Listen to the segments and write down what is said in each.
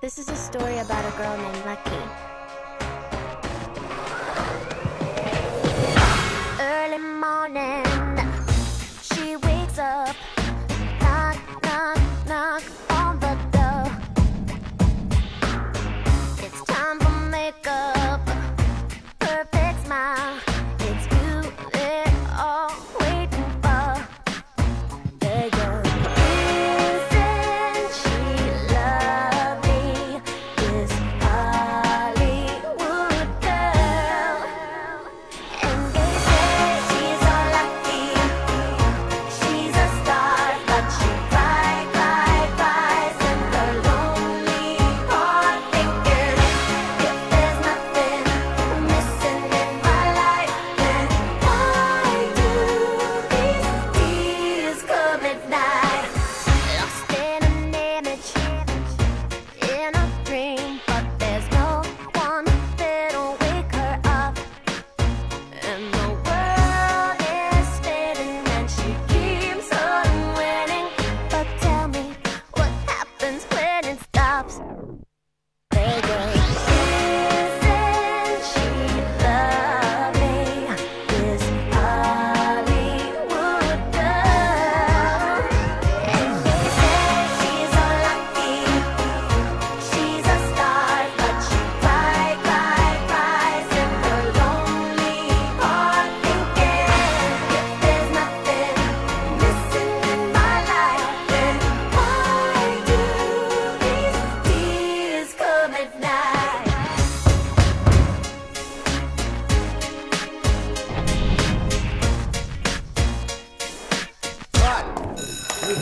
This is a story about a girl named Lucky.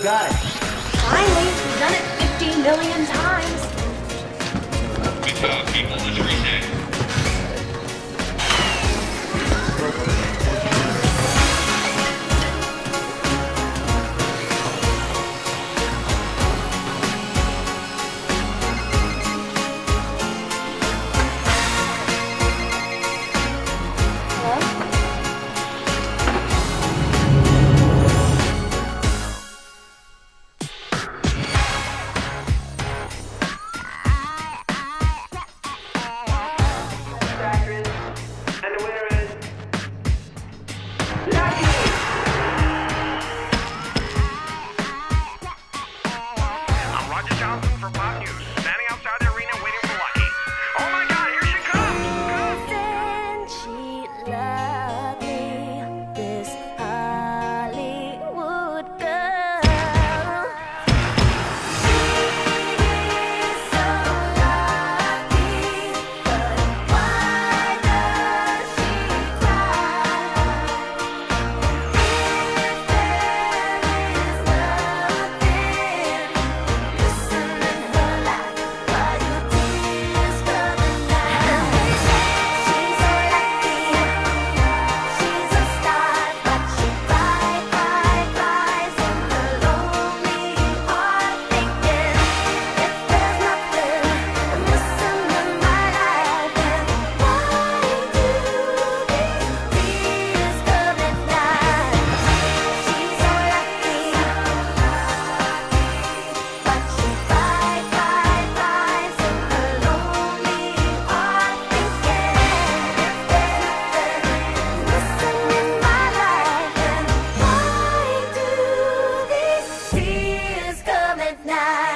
got it. Finally, we've done it 50 million times. la